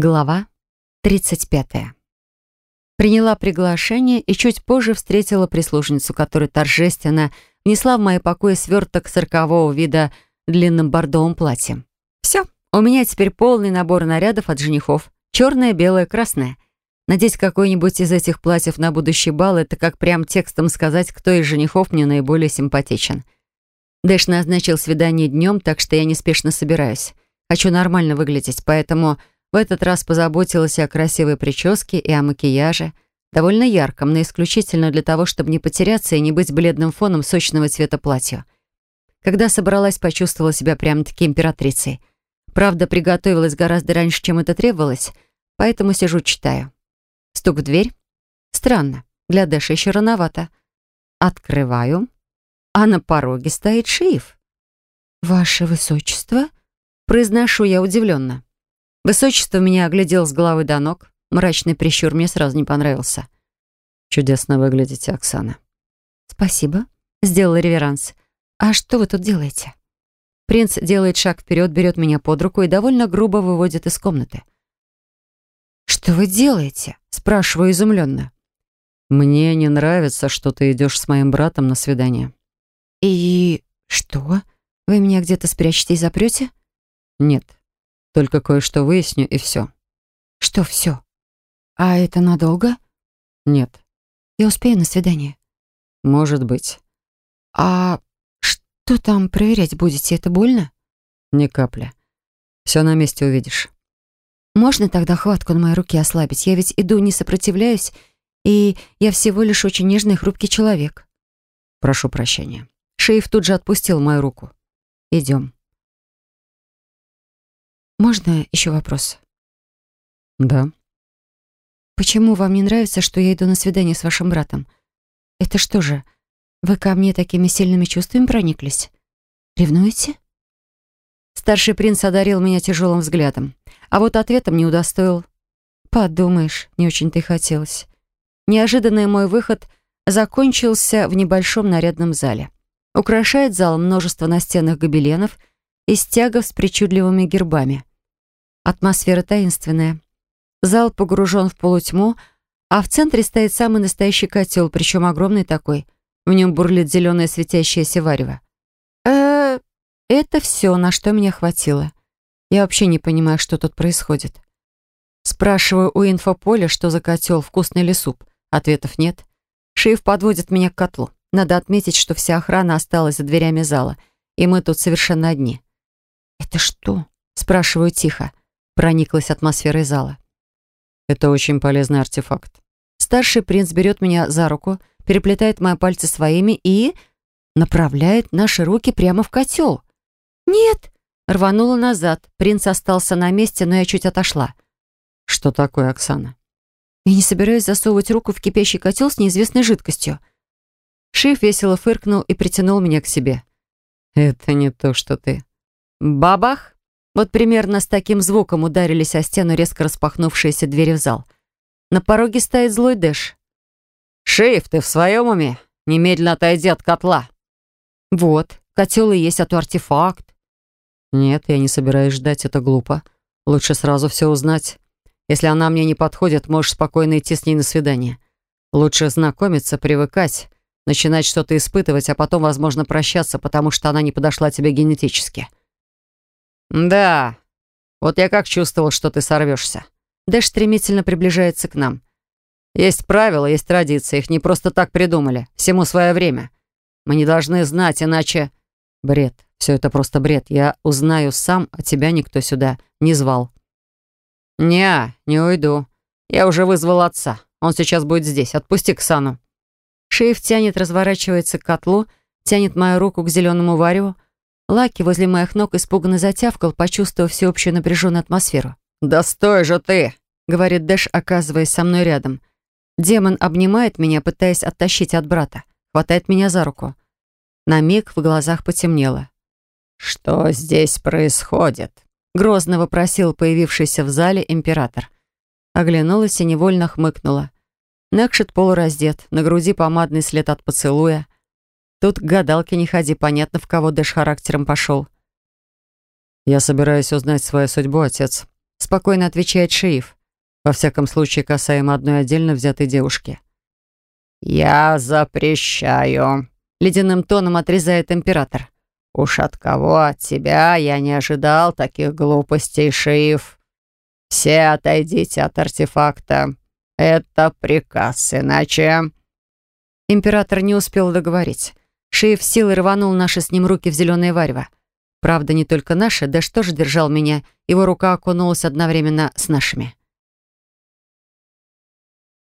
Глава 35. Приняла приглашение и чуть позже встретила прислужницу, которая торжественно внесла в мои покои сверток сорокового вида длинным бордовым платьем. Все, у меня теперь полный набор нарядов от женихов. Черное, белое, красное. Надеть какой-нибудь из этих платьев на будущий бал — это как прям текстом сказать, кто из женихов мне наиболее симпатичен. Дэш назначил свидание днем, так что я неспешно собираюсь. Хочу нормально выглядеть, поэтому в этот раз позаботилась о красивой прическе и о макияже, довольно ярком, но исключительно для того, чтобы не потеряться и не быть бледным фоном сочного цвета платья. Когда собралась, почувствовала себя прямо-таки императрицей. Правда, приготовилась гораздо раньше, чем это требовалось, поэтому сижу, читаю. Стук в дверь. Странно, для Дэша еще рановато. Открываю, а на пороге стоит шиф. «Ваше высочество?» Произношу я удивленно. Высочество меня оглядел с головы до ног. Мрачный прищур мне сразу не понравился. «Чудесно выглядите, Оксана». «Спасибо», — сделала реверанс. «А что вы тут делаете?» Принц делает шаг вперед, берет меня под руку и довольно грубо выводит из комнаты. «Что вы делаете?» — спрашиваю изумленно. «Мне не нравится, что ты идешь с моим братом на свидание». «И что? Вы меня где-то спрячете и запрете?» «Нет. Только кое-что выясню, и все. Что все? А это надолго? Нет. Я успею на свидание? Может быть. А что там проверять будете? Это больно? Ни капли. Все на месте увидишь. Можно тогда хватку на моей руке ослабить? Я ведь иду, не сопротивляюсь, и я всего лишь очень нежный и хрупкий человек. Прошу прощения. Шейф тут же отпустил мою руку. Идем. Можно еще вопрос? Да. Почему вам не нравится, что я иду на свидание с вашим братом? Это что же, вы ко мне такими сильными чувствами прониклись? Ревнуете? Старший принц одарил меня тяжелым взглядом, а вот ответом не удостоил. Подумаешь, не очень-то и хотелось. Неожиданный мой выход закончился в небольшом нарядном зале. Украшает зал множество настенных гобеленов и стягов с причудливыми гербами. Атмосфера таинственная. Зал погружен в полутьму, а в центре стоит самый настоящий котел, причем огромный такой. В нем бурлит зеленое светящееся варево. э это все, на что меня хватило. Я вообще не понимаю, что тут происходит. Спрашиваю у инфополя, что за котел, вкусный ли суп. Ответов нет. Шиф подводит меня к котлу. Надо отметить, что вся охрана осталась за дверями зала, и мы тут совершенно одни. «Это что?» — спрашиваю тихо прониклась атмосферой зала. Это очень полезный артефакт. Старший принц берет меня за руку, переплетает мои пальцы своими и направляет наши руки прямо в котел. «Нет!» — рванула назад. Принц остался на месте, но я чуть отошла. «Что такое, Оксана?» Я не собираюсь засовывать руку в кипящий котел с неизвестной жидкостью. Шиф весело фыркнул и притянул меня к себе. «Это не то, что ты». Бабах! Вот примерно с таким звуком ударились о стену резко распахнувшиеся двери в зал. На пороге стоит злой Дэш. «Шейф, ты в своем уме? Немедленно отойди от котла!» «Вот, котел и есть, а то артефакт». «Нет, я не собираюсь ждать, это глупо. Лучше сразу все узнать. Если она мне не подходит, можешь спокойно идти с ней на свидание. Лучше знакомиться, привыкать, начинать что-то испытывать, а потом, возможно, прощаться, потому что она не подошла тебе генетически». «Да, вот я как чувствовал, что ты сорвешься». Дэш стремительно приближается к нам. «Есть правила, есть традиции, их не просто так придумали. Всему свое время. Мы не должны знать, иначе...» «Бред. Все это просто бред. Я узнаю сам, а тебя никто сюда не звал». «Не, не уйду. Я уже вызвал отца. Он сейчас будет здесь. Отпусти Ксану». Шейф тянет, разворачивается к котлу, тянет мою руку к зеленому вареву, Лаки возле моих ног испуганно затявкал, почувствовав всеобщую напряженную атмосферу. «Да стой же ты!» — говорит Дэш, оказываясь со мной рядом. Демон обнимает меня, пытаясь оттащить от брата. Хватает меня за руку. На миг в глазах потемнело. «Что здесь происходит?» — грозно вопросил появившийся в зале император. Оглянулась и невольно хмыкнула. Некшит полураздет, на груди помадный след от поцелуя — Тут к гадалке не ходи, понятно, в кого Дэш характером пошел. «Я собираюсь узнать свою судьбу, отец. — спокойно отвечает Шииф. Во всяком случае, касаемо одной отдельно взятой девушки. «Я запрещаю», — ледяным тоном отрезает император. «Уж от кого, от тебя я не ожидал таких глупостей, Шииф. Все отойдите от артефакта. Это приказ, иначе...» Император не успел договорить. Шиев силой рванул наши с ним руки в зеленое варево. Правда, не только наши, да что же держал меня, его рука окунулась одновременно с нашими.